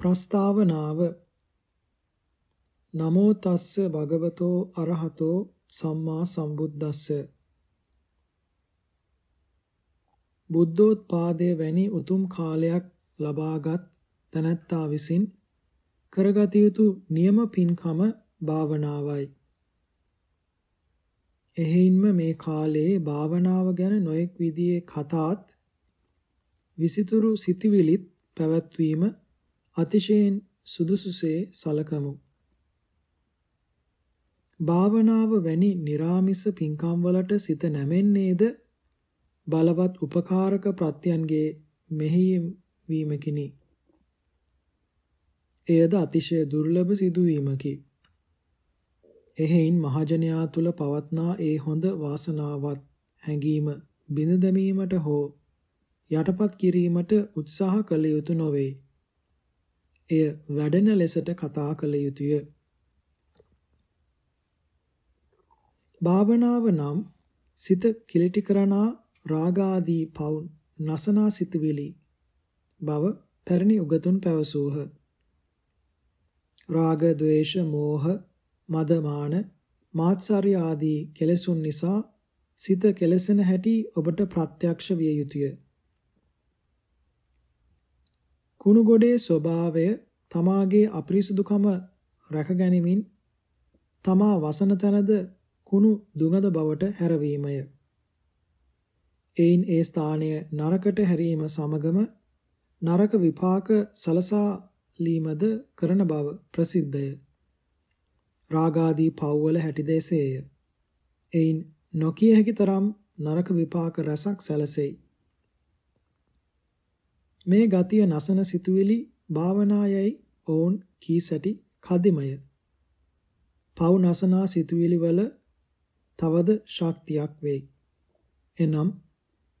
ප්‍රස්තාවනාව නමෝ තස්ස භගවතෝ අරහතෝ සම්මා සම්බුද්දස්ස බුද්ධෝත්පාදයේ වැනි උතුම් කාලයක් ලබාගත් තනත්තා විසින් කරගත යුතු නියම පින්කම භාවනාවයි. එහෙයින්ම මේ කාලයේ භාවනාව ගැන නොඑක් විදිහේ කතාත් විසිතුරු සිටිවිලිත් පැවැත්වීම අතිශයින් සුදුසුසේ සලකමු. භාවනාව වැනි निराமிස පින්කම් වලට සිත නැමෙන්නේද බලවත් උපකාරක ප්‍රත්‍යයන්ගේ මෙහෙයීම් වීමකිනි. එයද අතිශය දුර්ලභ සිදුවීමකි. එහෙයින් මහජනයා තුල පවත්නා ඒ හොඳ වාසනාවත් හැඟීම බිඳ දැමීමට හෝ යටපත් කිරීමට උත්සාහ කළ යුතු නොවේ. එය වැඩෙන ලෙසට කතා කළ යුතුය. භාවනාව නම් සිත කිලිටි කරනා රාගාදී පවුන් නසනා සිතුවිලි බව පැරණි උගතුන් පැවසූහ. රාග, ద్వේෂ, මෝහ, මද, මාන, මාත්සාරය ආදී කෙලෙසුන් නිසා සිත කෙලසෙන හැටි ඔබට ප්‍රත්‍යක්ෂ විය යුතුය. කුණු ගොඩේ ස්වභාවය තමාගේ අපිරිසුදුකම රැකගැනීමෙන් තමා වසන තැනද කුණු දුගඳ බවට හැරවීමය. එයින් ඒ ස්ථානය නරකට හැරීම සමගම නරක විපාක සලසා ලීමද කරන බව ප්‍රසිද්ධය. රාගාදී පව්වල හැටිදේසේය. එයින් නොකිය හැකි තරම් නරක විපාක රසක් සැලසෙයි. මේ ගතිය නසන සිතුවිලි භාවනායයි ඔවුන් කී සැටි කදිමය. පව් නසනා සිතුවිලි වල තවද ශක්තියක් වෙයි. එනම්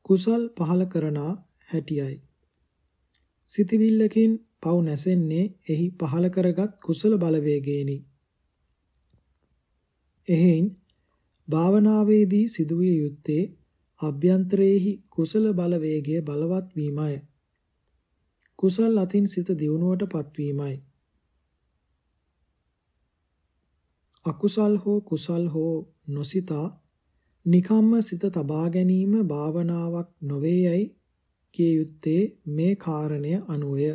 කුසල් පහල කරනා හැටියයි. සිතවිල්ලකින් පව් නැසෙන්නේ එහි පහල කරගත් කුසල බලවේගේනි. එහෙයින් භාවනාවේදී සිදුවිය යුත්තේ අභ්‍යන්තරයේහි කුසල බලවේගය බලවත් වීමයි. කුසල් අතින් සිත දියුණුවට පත්වීමයි. අකුසල් හෝ කුසල් හෝ නොසිතා නිකම්ම සිත තබා ගැනීම භාවනාවක් නොවේයයි කිය යුත්තේ මේ කාරණය අනුවය.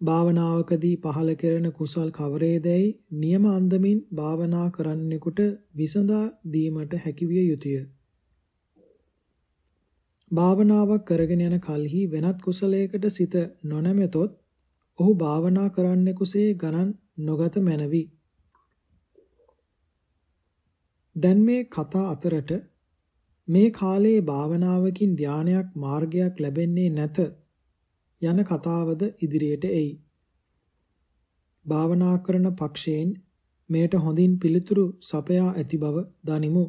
භාවනාවකදී පහළ කෙරෙන කුසල් කවරේදැයි නියම අන්දමින් භාවනා කරන්නෙකුට විසඳා දීමට හැකිවිය යුතුය. භාවනාවක් කරගෙන යන කල්හි වෙනත් කුසලයකට සිත නොනැමෙතොත් ඔහු භාවනා කරන්නෙකුසේ ගණන් නොගත මැනවි. දැන් මේ කතා අතරට මේ කාලයේ භාවනාවකින් ධානයක් මාර්ගයක් ලැබෙන්නේ නැත යන කතාවද ඉදිරියට එයි. භාවනා කරන පක්ෂයෙන් මේට හොඳින් පිළිතුරු සපයා ඇති බව දනිමු.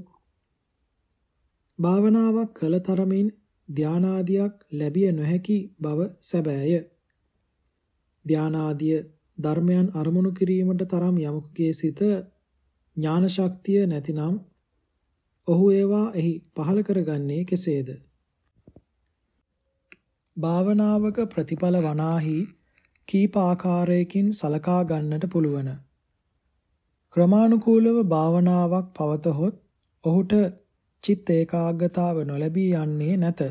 භාවනාවක් කළ තරමින් ධානාදියක් ලැබිය නොහැකි බව සැබෑය. ධානාදිය ධර්මයන් අරමුණු කිරීමට තරම් යමකුගේ සිත ඥාන ශක්තිය නැතිනම් ඔහු ඒවා එහි පහල කරගන්නේ කෙසේද? භාවනාවක ප්‍රතිඵල වනාහි කීප ආකාරයකින් සලකා ගන්නට පුළුවන්. ක්‍රමානුකූලව භාවනාවක් පවතහොත් ඔහුට චිත්ත ඒකාග්‍රතාව නොලැබී යන්නේ නැත.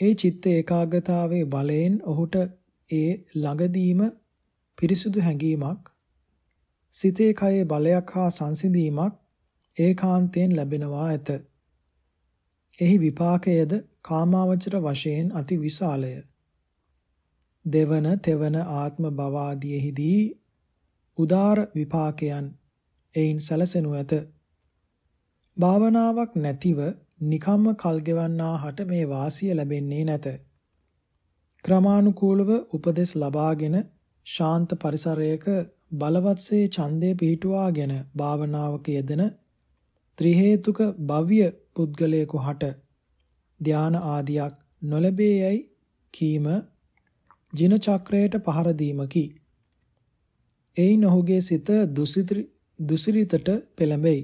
ඒ චිත්ත ඒකාග්‍රතාවේ බලයෙන් ඔහුට ඒ ළඟදීම පිරිසුදු හැඟීමක් සිතේ කයේ බලයක් හා සංසිඳීමක් ඒකාන්තයෙන් ලැබෙනවා ඇත. එහි විපාකයේද කාමාවචර වශයෙන් අති විශාලය. දෙවන තෙවන ආත්ම භවාදීෙහිදී උදාර විපාකයන් එයින් සැලසෙනු ඇත. භාවනාවක් නැතිව නිකම්ම කල් ගෙවන්නාහට මේ වාසිය ලැබෙන්නේ නැත. ක්‍රමානුකූලව උපදෙස් ලබාගෙන ශාන්ත පරිසරයක බලවත්සේ ඡන්දය පිහිටුවාගෙන භාවනාවක යෙදෙන ත්‍රි හේතුක භව්‍ය පුද්ගලයෙකු හට ධාන ආදියක් නොලැබේ යයි කීම ජින චක්‍රයට පහර දීමකි. එයින් ඔහුගේ සිත දුසිරිතට පෙළඹෙයි.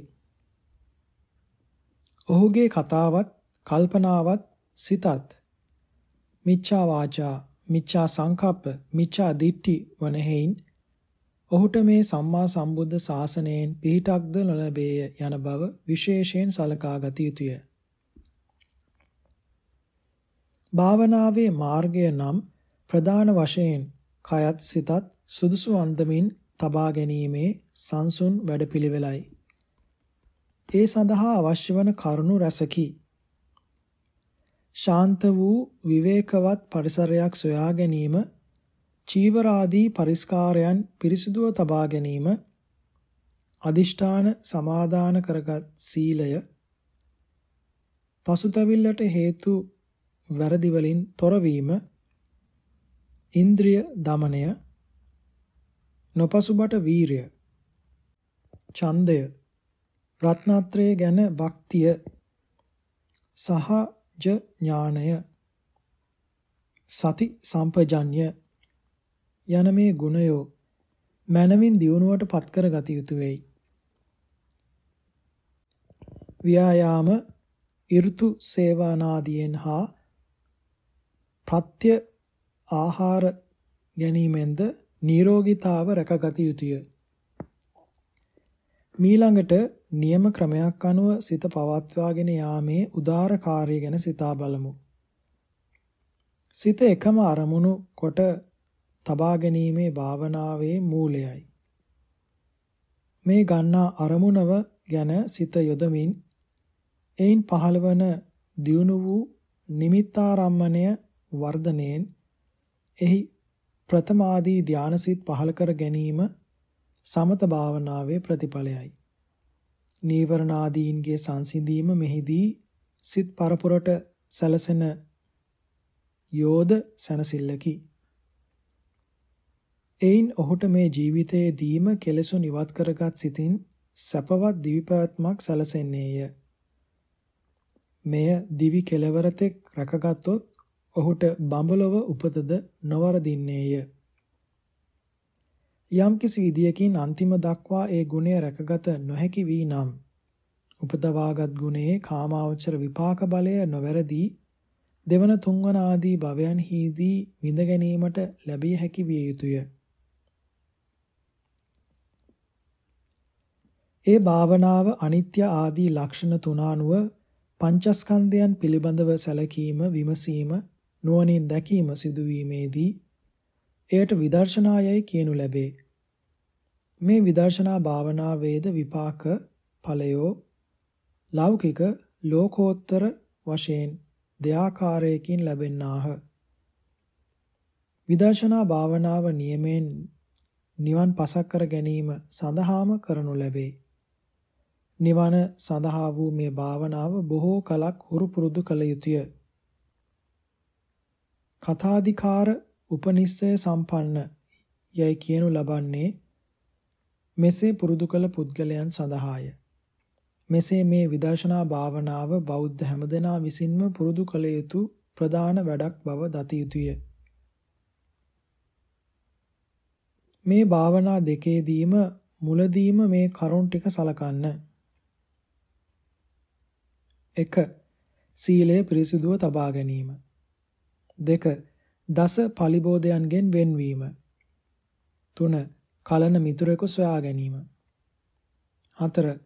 ඔහුගේ කතාවත් කල්පනාවත් සිතත් මිච්ඡා වාචා මිච්ඡා සංකප්ප, මිච්ඡා දිට්ඨි වන හේයින් ඔහුට මේ සම්මා සම්බුද්ධ ශාසනයෙන් පිහිටක්ද නොලැබේය යන බව විශේෂයෙන් සලකා ගත යුතුය. භාවනාවේ මාර්ගය නම් ප්‍රධාන වශයෙන් කයත් සිතත් සුදුසු අන්දමින් තබා ගැනීමේ සංසුන් වැඩපිළිවෙලයි. ඒ සඳහා අවශ්‍ය වන කරුණු රැසකි. ශාන්ත වූ විවේකවත් පරිසරයක් සොයා ගැනීම, චීවරාදී පරිස්කාරයන් පිරිසුදුව තබා ගැනීම, අදිෂ්ඨාන සමාදාන කරගත් සීලය, පසුතැවිල්ලට හේතු වැරදි වලින් තොරවීම, ඉන්ද්‍රිය দমনය, නොපසුබට වීරය, ඡන්දය රත්නත්‍රය ගැන භක්තිය සහජ ඥානය සති සම්පජඤ්ඤ යන මේ ගුණයෝ මනමින් දියුණුවට පත් කර ගත යුතු වෙයි. ව්‍යායාම ඍතු සේවනාදීන් හා ප්‍රත්‍ය ආහාර ගැනීමෙන්ද නිරෝගීතාව රැකගත යුතුය. මීළඟට නියම ක්‍රමයක් අනුව සිත පවත්වාගෙන යාමේ උදාර කාර්ය ගැන සිතා බලමු. සිත එකම අරමුණු කොට තබා ගැනීමේ භාවනාවේ මූලයයි. මේ ගන්නා අරමුණව ගැන සිත යොදමින් එයින් පහළවන දියුණු වූ නිමිත්තාරම්මණය වර්ධනයෙන් එහි ප්‍රථමාදී ධානසිත පහළ කර ගැනීම සමත භාවනාවේ ප්‍රතිඵලයයි. නීවරණාදීන්ගේ සංසිඳීම මෙහිදී සිත් පරපුරට සැලසෙන යෝධ සනසිල්ලකි. එයින් ඔහුට මේ ජීවිතයේදීම කෙලෙසුන් ඉවත් කරගත් සිතින් සැපවත් දිවිපැවැත්මක් සැලසෙන්නේය. මෙය දිවි කෙලවරතෙක් රැකගත්තොත් ඔහුට බඹලොව උපතද නොවරදින්නේය. යම්කිසි විදියකින් අන්තිම දක්වා ඒ ගුණය රැකගත නොහැකි වී නම් උපදවාගත් ගුණයේ කාමාවචර විපාක බලය නොවැරදී දෙවන තුන්වන ආදී භවයන්හිදී විඳ ගැනීමට ලැබිය හැකි විය යුතුය. ඒ භාවනාව අනිත්‍ය ආදී ලක්ෂණ තුන අනුව පංචස්කන්ධයන් පිළිබඳව සැලකීම විමසීම නුවණින් දැකීම සිදුවීමේදී එයට විදර්ශනායයි කියනු ලැබේ. මේ විදර්ශනා භාවනාවේද විපාක ඵලයෝ ලෞකික ලෝකෝත්තර වශයෙන් දෙආකාරයකින් ලැබෙන්නාහ. විදර්ශනා භාවනාව නියමෙන් නිවන් පසක් කර ගැනීම සඳහාම කරනු ලැබේ. නිවන සඳහා වූ මේ භාවනාව බොහෝ කලක් හුරු පුරුදු කළ යුතුය. කථාධිකාර උපනිස්සය සම්පන්න යයි කියනු ලබන්නේ මෙසේ පුරුදු කළ පුද්ගලයන් සඳහාය. මෙසේ මේ විදර්ශනා භාවනාව බෞද්ධ හැමදෙනා විසින්ම පුරුදු කළ යුතු ප්‍රධාන වැඩක් බව දත යුතුය. මේ භාවනා දෙකේදීම මුලදීම මේ කරුණ ටික සලකන්න. 1. සීලය පිරිසුදුව තබා ගැනීම. 2. දස පලිබෝධයන්ගෙන් වෙන්වීම. 3. කලන මිතුරෙකු සොයා ගැනීම. 4.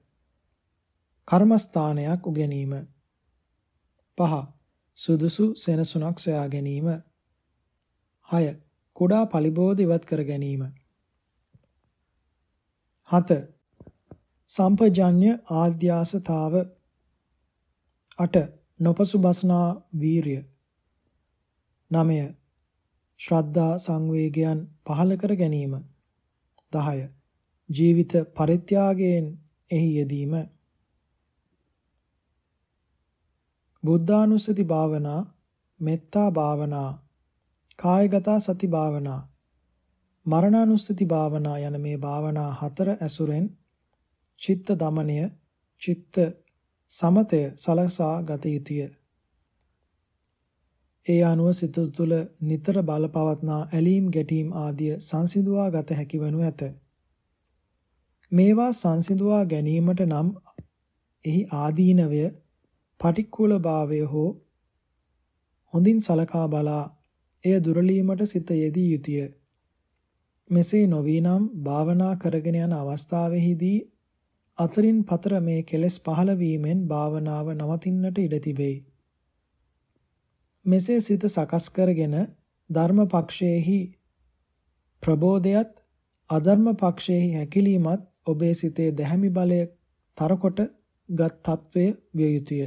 කර්මස්ථානයක් උගැනීම. 5. සුදුසු සෙනසුනක් සොයා ගැනීම. 6. කුඩා පලිබෝධ ඉවත් කර ගැනීම. 7. සම්පජඤ්ඤ ආධ්‍යාසතාව 8. නොපසුබස්නා වීරිය 9. ශ්‍රද්ධා සංවේගයන් පහළ කර ගැනීම 10. ජීවිත පරිත්‍යාගයෙන් එහි යෙදීම බුද්ධානුස්සති භාවනා මෙත්තා භාවනා කායගත සති භාවනා මරණානුස්සති භාවනා යන මේ භාවනා හතර ඇසුරෙන් චිත්ත දමනය චිත්ත සමතය සලසා ගත යුතුය. ඒ අනුව සිත තුළ නිතර බලපවත්නා ඇලීම් ගැටීම් ආදිය සංසිඳුවා ගත හැකි වනු ඇත. මේවා සංසිඳුවා ගැනීමට නම් එහි ආදීනවය පටික්කුල භාවය හෝ හොඳින් සලකා බලා එය දුරලීමට සිත යෙදී යුතුය. මෙසේ නොවීනම් භාවනා කරගෙන යන අවස්ථාවෙහිදී අතරින් පතර මේ කෙලෙස් පහළ වීමෙන් භාවනාව නවතින්නට ඉඩ තිබේ. මෙසේ සිත සකස් කරගෙන ධර්ම පක්ෂයේහි ප්‍රබෝධයත් අධර්ම පක්ෂයේහි හැකිලීමත් ඔබේ සිතේ දැහැමි බලය තරකොට ගත් తත්වය විය යුතුය.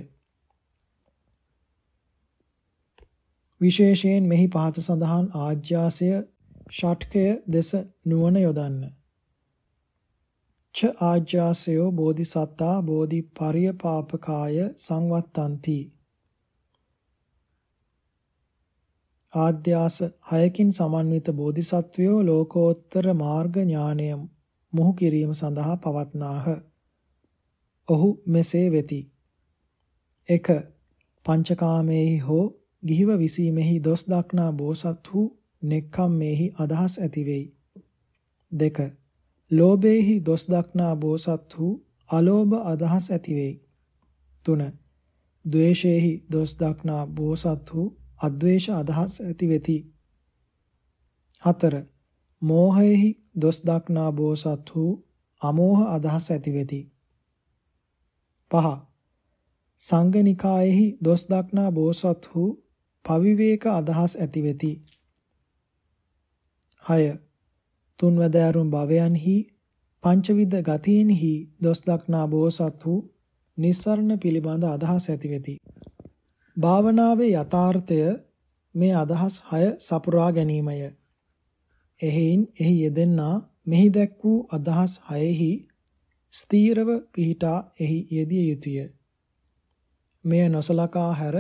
විශේෂයෙන් මෙහි පහත සඳහන් ආජ්‍යාසය ෂට්කය දෙස නුවණ යොදන්න. ච ආජ්‍යාසයෝ බෝධිසත්තා බෝධි පරියපාපකාය සංවත්තಂತಿ ආද්‍යාස 6කින් සමන්විත බෝධිසත්වයෝ ලෝකෝත්තර මාර්ග ඥානය මුහු කිරීම සඳහා පවත්නාහ. ඔහු මෙසේ වෙති. 1. පංචකාමේහි හෝ ගිහිව විසීමෙහි දොස් දක්නා බෝසත්හු නෙක්ඛම්මේහි අදහස් ඇති වෙයි. 2. ලෝභේහි දොස් දක්නා බෝසත්හු අලෝභ අදහස් ඇති වෙයි. 3. ද්වේෂේහි දොස් දක්නා බෝසත්හු අද්වේෂ අදහස් ඇති වෙති. 4. මෝහයේහි දොස් දක්නා බෝසත්හු අමෝහ අදහස් ඇති වෙති. 5. සංගනිකායෙහි දොස් දක්නා බෝසත්හු පවිවේක අදහස් ඇති වෙති. 6. තුන්වැදෑරුම් භවයන්හි පංචවිධ ගතීන්හි දොස් දක්නා බෝසත්හු නිස්සරණ පිළිබඳ අදහස් ඇති වෙති. භාවනාවේ යථාර්ථය මේ අදහස් 6 සපුරා ගැනීමය. එහෙයින් එහි යෙදෙන්නා මෙහි දැක් වූ අදහස් 6හි ස්ථීරව පිහිටා එහි යෙදිය යුතුය. මෙය නොසලකා හැර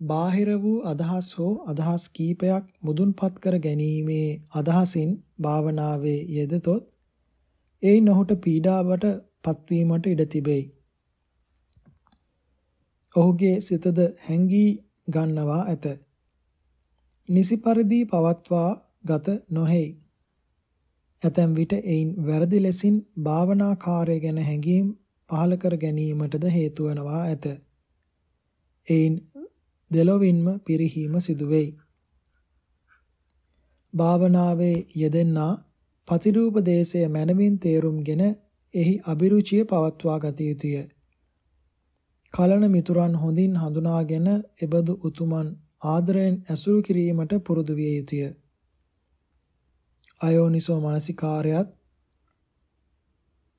බාහිර වූ අදහස් හෝ අදහස් කීපයක් මුදුන්පත් කර ගැනීමේ අදහසින් භාවනාවේ යෙදතොත් ඒ නොහුට පීඩාවට පත්වීමට ඉඩ තිබේ. ඔහුගේ සිතද හැංගී ගන්නවා ඇත. නිසි පරිදි පවත්වා ගත නොහෙයි. ඇතැම් විට එයින් වැරදි ලෙසින් භාවනා කාර්ය ගැන හැඟීම් පහළ කර ගැනීමටද හේතු වනවා ඇත. එයින් දෙලොවින්ම පිරිහීම සිදුවෙයි. භාවනාවේ යෙදෙන්නා පතිරූප දේශය මනමින් තේරුම්ගෙන එහි අභිරුචිය පවත්වා ගත යුතුය. කලන මිතුරන් හොඳින් හඳුනාගෙන එබඳු උතුමන් ආදරයෙන් ඇසුරු කිරීමට පුරුදු විය යුතුය. අයෝනිසෝ මානසිකාරයත්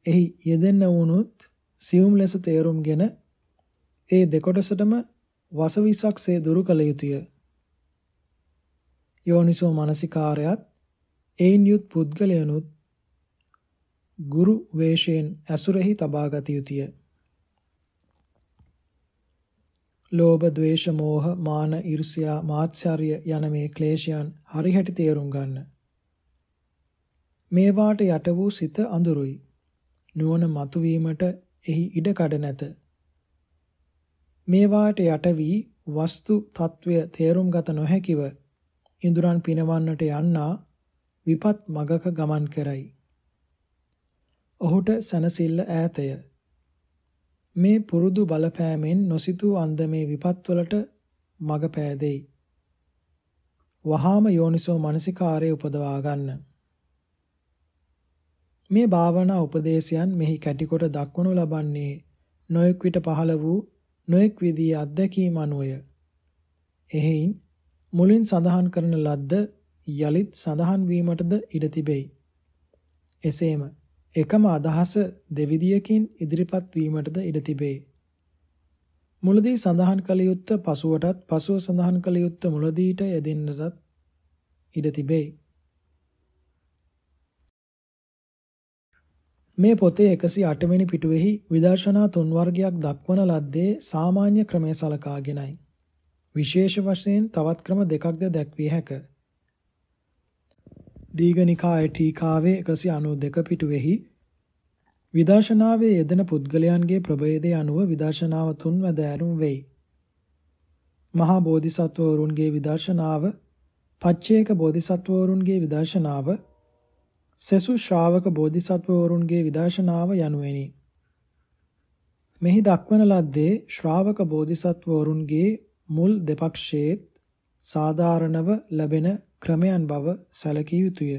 එහි යෙදෙන්න වුණොත් සියුම් ලෙස තේරුම්ගෙන ඒ දෙකොටසටම වසවිසක්සේ දුරු කළ යුතුය. යෝනිසෝ මානසිකාරයත් එයින් යුත් පුද්ගලයනුත් ගුරු වේශයෙන් ඇසුරෙහි තබා ගත යුතුය. ලෝභ, ද්වේෂ, මෝහ, මාන, ඊර්ෂ්‍යා, මාත්සාර්ය යන මේ ක්ලේශයන් හරිහැටි තේරුම් ගන්න. මේවාට යට වූ සිත අඳුරුයි. නුවණ මතුවීමට එහි ඉඩ කඩ නැත. මේවාට යට වී වස්තු తත්වය තේරුම්ගත නොහැකිව ඉඳුරන් පිනවන්නට යන්නා විපත් මගක ගමන් කරයි. ඔහුට සනසිල්ල ඈතය. මේ පුරුදු බලපෑමෙන් නොසිතූ අන්දමේ විපත්වලට මග පෑදෙයි. වහාම යෝනිසෝ මනසිකාරය උපදවා ගන්න. මේ භාවනා උපදේශයන් මෙහි කැටිකොට දක්වනු ලබන්නේ නොයෙක් විට පහළ වූ නොඑක් විදිහේ අත්දැකීම් අනුවය. එහෙයින් මුලින් සඳහන් කරන ලද්ද යලිත් සඳහන් වීමටද ඉඩ තිබේ. එසේම එකම අදහස දෙවිදියකින් ඉදිරිපත් වීමටද ඉඩ තිබේ. මුලදී සඳහන් කළ යුත්ත පසුවටත් පසුව සඳහන් කළ යුත්ත මුලදීට යෙදෙන්නටත් ඉඩ තිබේ. මේ පොතේ 108 වෙනි පිටුවේහි විදර්ශනා තුන් වර්ගයක් දක්වන ලද්දේ සාමාන්‍ය ක්‍රමය සලකාගෙනයි. විශේෂ වශයෙන් තවත් ක්‍රම දෙකක්ද දැක්විය හැක. දීඝනිකාය ටීකාවේ 192 පිටුවේහි විදර්ශනාවේ යෙදෙන පුද්ගලයන්ගේ ප්‍රභේදය අනුව විදර්ශනාව තුන් වැදෑරුම් වෙයි. මහා බෝධිසත්වවරුන්ගේ විදර්ශනාව, පච්චේක බෝධිසත්වවරුන්ගේ විදර්ශනාව සෙසු ශ්‍රාවක බෝධිසත්වවරුන්ගේ විදර්ශනාව යනුවෙනි. මෙහි දක්වන ලද්දේ ශ්‍රාවක බෝධිසත්වවරුන්ගේ මුල් දෙපක්ෂයේත් සාධාරණව ලැබෙන ක්‍රමයන් බව සැලකිය යුතුය.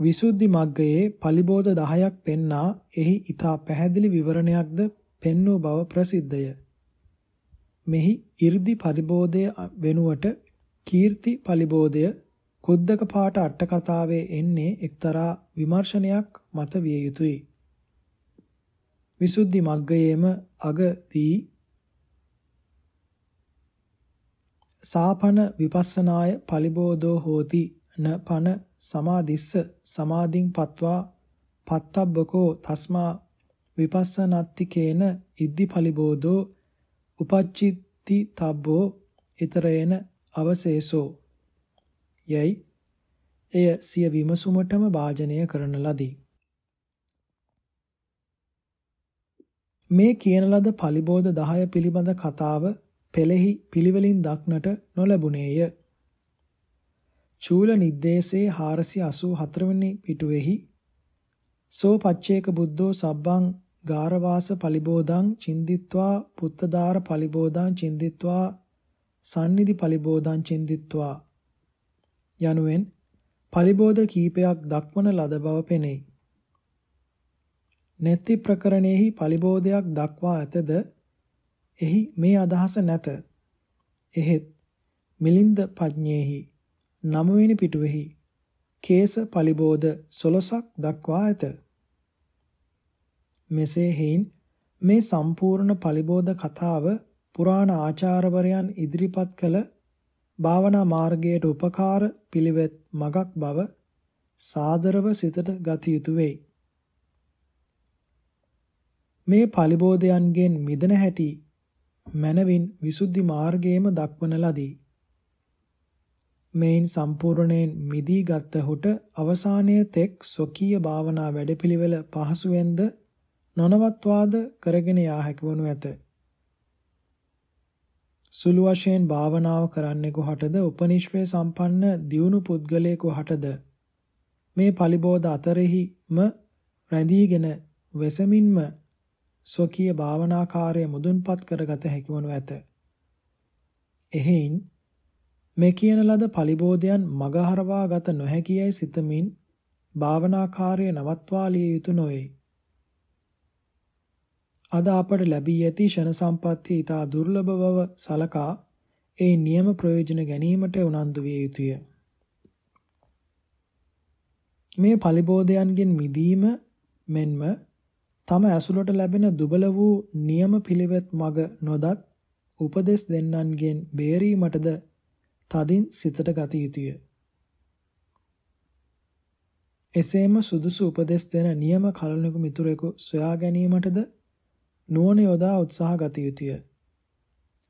විසුද්ධි මග්ගයේ පලිබෝධ 10ක් පෙන්නා එහි ඊතා පැහැදිලි විවරණයක්ද පෙන්වූ බව ප්‍රසිද්ධය. මෙහි 이르දි පරිබෝධය වෙනුවට කීර්ති පලිබෝධය කුද්දක පාට අට කතාවේ එන්නේ එක්තරා විමර්ශනයක් මත විය යුතුය. විසුද්ධි මග්ගයේම අගදී සාපන විපස්සනාය පලිබෝධෝ හෝති න පන සමාදිස්ස සමාධින් පත්වා පත්තබ්බකෝ තස්මා විපස්සනත්තිකේන ඉද්දි පලිබෝධෝ උපච්චිත්ති තබ්බෝ ඊතරේන අවශේෂෝ යයි එය සිය විමසුමටම වාජනය කරන ලදී. මේ කියන ලද පලිබෝධ 10 පිළිබඳ කතාව පෙළෙහි පිළිවෙලින් දක්නට නොලැබුණේය. චූල නිද්දේශේ 484 වෙනි පිටුවේහි සෝ පච්චේක බුද්ධෝ සබ්බං ගාරවාස පලිබෝධං චින්දිත්වා පුත්තදාර පලිබෝධං චින්දිත්වා සන්නිධි පලිබෝධං චින්දිත්වා යනුවෙන් පලිබෝධ කීපයක් දක්වන ලද බව පෙනෙයි. නැති ප්‍රකරණයෙහි පලිබෝධයක් දක්වා ඇතද එහි මේ අදහස නැත. එහෙත් මිලින්ද පඥේහි නවවෙනි පිටුවෙහි කේස පලිබෝධ 16ක් දක්වා ඇත. මෙසේ හේයින් මේ සම්පූර්ණ පලිබෝධ කතාව පුරාණ ආචාර්යවරයන් ඉදිරිපත් කළ භාවනා මාර්ගයට උපකාර පිළිවෙත් මගක් බව සාදරව සිතට ගත යුතු වෙයි. මේ පලිබෝධයන්ගෙන් මිදෙන හැටි මනවින් විසුද්ධි මාර්ගයේම දක්වන ලදී. මේන් සම්පූර්ණයෙන් මිදී ගත්තහුට අවසානයේ තෙක් සොකීය භාවනා වැඩපිළිවෙල පහසුවෙන්ද නොනවත්වාද කරගෙන යා හැකිවනු ඇත. සුළු වශයෙන් භාවනාව කරන්නෙකු හටද උපනිශ්‍රේ සම්පන්න දියුණු පුද්ගලයෙකු හටද මේ පලිබෝධ අතරෙහිම රැඳීගෙන වෙසමින්ම ස්වකීය භාවනාකාරය මුදුන්පත් කරගත හැකි වනු ඇත. එහෙයින් මේ කියන ලද පලිබෝධයන් මගහරවා ගත නොහැකියයි සිතමින් භාවනාකාරය නවත්වාලිය යුතු නොවේ. අද අපට ලැබී ඇති ෂණ සම්පත්තිය ඊට දුර්ලභ බව සලකා ඒ නියම ප්‍රයෝජන ගැනීමට උනන්දු විය යුතුය. මේ පලිබෝධයන්ගෙන් මිදීම මෙන්ම තම ඇසුරට ලැබෙන දුබල වූ නියම පිළිවෙත් මග නොදත් උපදෙස් දෙන්නන්ගෙන් බේරීමටද තදින් සිතට ගත යුතුය. එසේම සුදුසු උපදෙස් දෙන නියම කලණක මිතුරෙකු සොයා ගැනීමටද නුවණ යොදා උත්සාහ ගත යුතුය.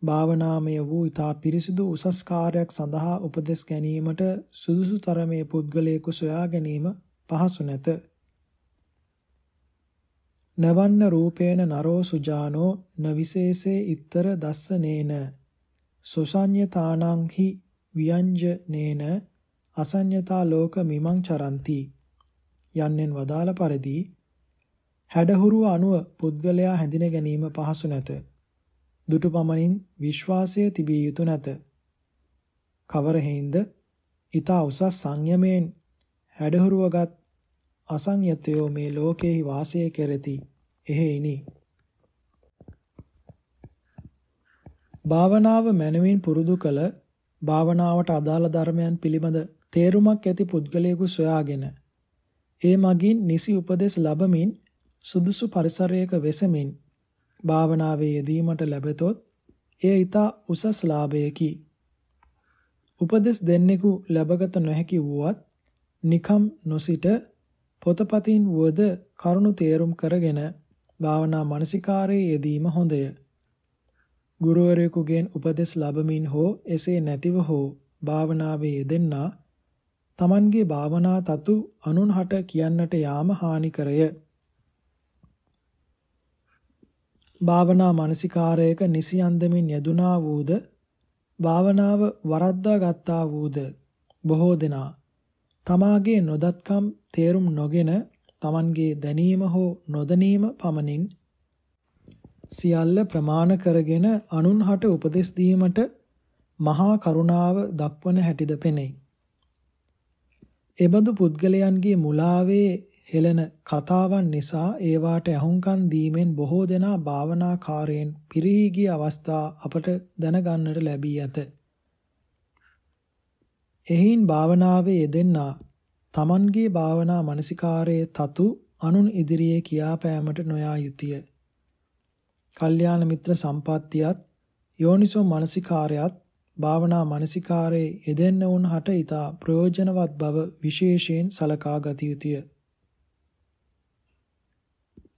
භාවනාමය වූ ඊතා පිරිසිදු උසස් කාර්යයක් සඳහා උපදෙස් ගැනීමට සුදුසු තරමේ පුද්ගලයෙකු සොයා ගැනීම පහසු නැත. නවන්න රූපේන නරෝ සුජානෝ නවිශේෂේ ඉත්තර දස්සනේන සොසඤ්ඤතානං හි වියංජනේන අසඤ්ඤතා ලෝක මිමං චරಂತಿ යන්නෙන් වදාළ පරිදි හැඩහුරුව අනුව පුද්ගලයා හැඳින ගැනීම පහසු නැත. දුටු පමණින් විශ්වාසය තිබිය යුතු නැත. කවර හේඳ ඊතා උසස් සංයමයෙන් හැඩහුරුවගත් අසංයතයෝ මේ ලෝකෙහි වාසය කෙරෙති. එහෙයිනි. භාවනාව මනමින් පුරුදු කළ භාවනාවට අදාළ ධර්මයන් පිළිබඳ තේරුමක් ඇති පුද්ගලයෙකු සොයාගෙන ඒ මගින් නිසි උපදෙස් ලැබමින් සුදුසු පරිසරයක වෙසමින් භාවනාවේ යෙදීමට ලැබෙතොත් එය ඊට උසස් ලාභයකි. උපදෙස් දෙන්නෙකු ලැබගත නොහැකි වුවත් නිකම් නොසිට පොතපතින් වුවද කරුණු තේරුම් කරගෙන භාවනා මානසිකාරයේ යෙදීම හොඳය. ගුරුවරයෙකුගෙන් උපදෙස් ලැබමින් හෝ එසේ නැතිව හෝ භාවනාවේ යෙදෙන්නා තමන්ගේ භාවනා තතු අනුන්හට කියන්නට යාම හානිකරය. භාවනා මානසිකාරයක නිසි අන්දමින් යෙදුනා වූද භාවනාව වරද්දා ගත්තා වූද බොහෝ දෙනා තමාගේ නොදත්කම් තේරුම් නොගෙන Tamanගේ දැනීම හෝ නොදැනීම පමණින් සියල්ල ප්‍රමාණ කරගෙන අනුන්හට උපදෙස් දීමට මහා කරුණාව දක්වන හැටිද පෙනෙයි. එබඳු පුද්ගලයන්ගේ මුලාවේ හෙළන කතාවන් නිසා ඒවාට ඇහුම්කන් දීමෙන් බොහෝ දෙනා භාවනාකාරයෙන් පිරිහි ගිය අවස්ථා අපට දැනගන්නට ලැබී ඇත. එහින් භාවනාවේ යෙදෙන්නා තමන්ගේ භාවනා මානසිකාරයේ තතු අනුන් ඉදිරියේ කියාපෑමට නොයා යුතුය. කල්යාණ මිත්‍ර සම්පත්තියත් යෝනිසෝ මානසිකාරයත් භාවනා මානසිකාරයේ යෙදෙන්න වුන් හට ඊට ප්‍රයෝජනවත් බව විශේෂයෙන් සලකා ගත යුතුය.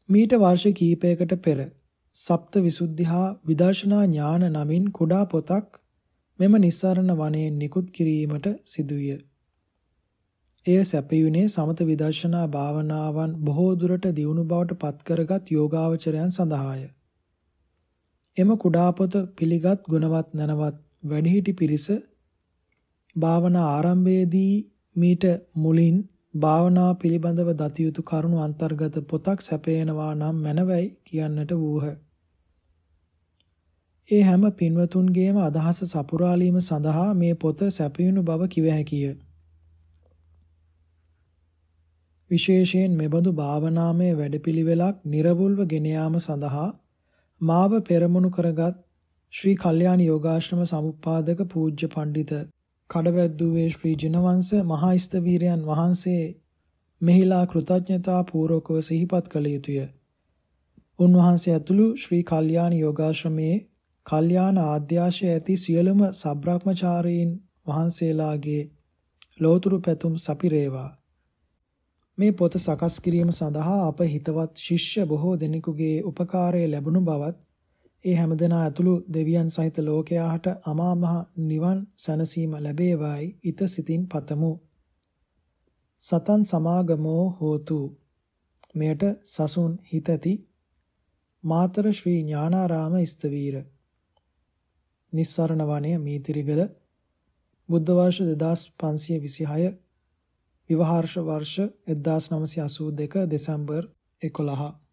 මීට වර්ෂ කිහිපයකට පෙර සප්ත විසුද්ධි හා විදර්ශනා ඥාන නමින් කුඩා පොතක් මෙම නිස්සාරණ වනයෙන් නිකුත් කිරීමට සිදුවිය. එය සැපයුනේ සමත විදර්ශනා භාවනාවන් බොහෝ දුරට දියුණු බවට පත් කරගත් යෝගාවචරයන් සඳහාය. එම කුඩා පොත පිළිගත් ගුණවත් නැනවත් වැඩිහිටි පිරිස භාවනා ආරම්භයේදී මීට මුලින් භාවනා පිළිබඳව දත යුතු කරුණු අන්තර්ගත පොතක් සැපයනවා නම් මැනවයි කියන්නට වූහ. ඒ හැම පින්වතුන්ගේම අදහස සපුරාලීම සඳහා මේ පොත සැපයුණු බව කිව හැකිය. විශේෂයෙන් මෙබඳු භාවනාමය වැඩපිළිවෙලක් නිර්වුල්ව ගෙන යාම සඳහා මාව පෙරමුණු කරගත් ශ්‍රී කල්යාණ යෝගාශ්‍රම සමුප්පාදක පූජ්‍ය පඬිත කඩවැද්දුවේ ශ්‍රී ජිනවංශ මහා ස්තවීරයන් වහන්සේ මෙහිලා කෘතඥතා පූර්වකව සිහිපත් කළ යුතුය. උන්වහන්සේ ඇතුළු ශ්‍රී කල්යාණ යෝගාශ්‍රමයේ කල්යාණ ආද්‍යාශය ඇති සියලුම සබ්‍රාහ්මචාරීන් වහන්සේලාගේ ලෝතුරු පැතුම් සපිරේවා. මේ පොත සකස් කිරීම සඳහා අප හිතවත් ශිෂ්‍ය බොහෝ දෙනෙකුගේ උපකාරය ලැබුණු බවත් ඒ හැමදෙනා ඇතුළු දෙවියන් සහිත ලෝකයාට අමා මහ නිවන් සැනසීම ලැබේවායි ිත සිතින් පතමු. සතන් සමාගමෝ හෝතු. මෙයට සසුන් හිතති මාතර ශ්‍රී ඥානාරාම ස්තවීර. නිස්සරණ වනය මීතිරිගල බුද්ධ වර්ෂ 2526 විවහාර්ෂ වර්ෂ 1982 දෙසැම්බර් 11